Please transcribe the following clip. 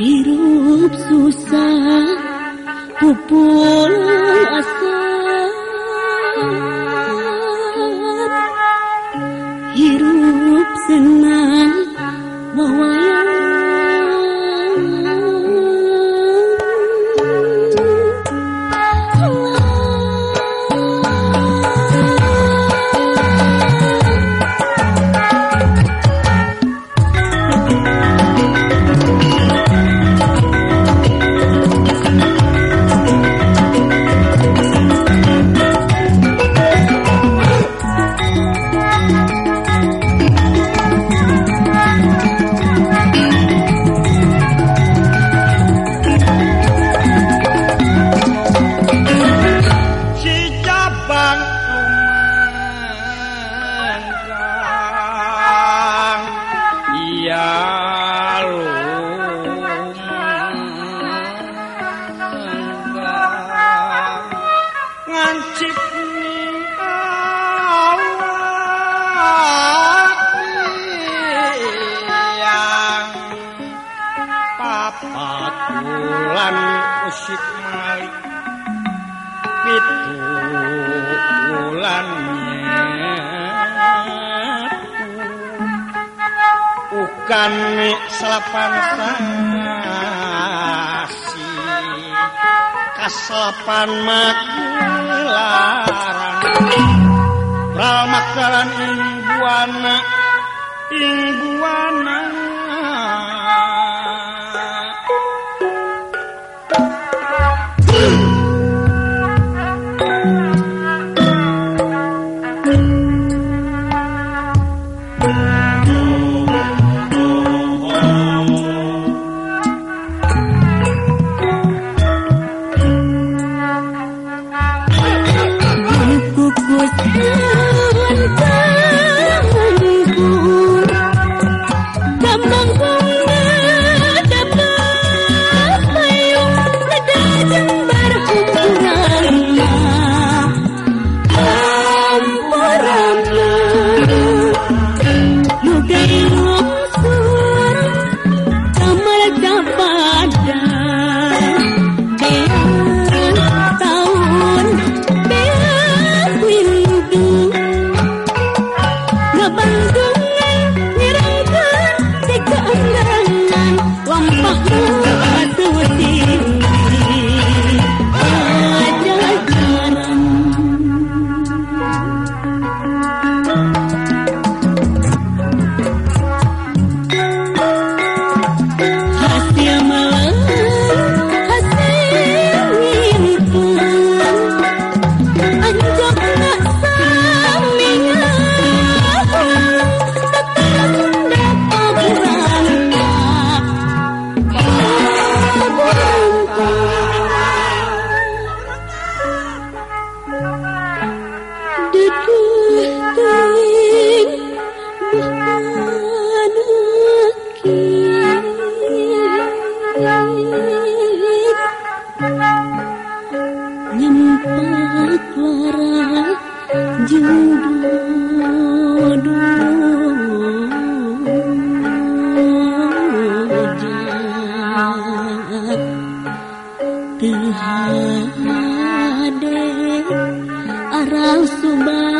hirup susah pupul asa patulan usik malik pitu wulan ukan selapan sasi. Kaselapan makilaran Ral makaran ing buana ing buana Bye. Arang Subang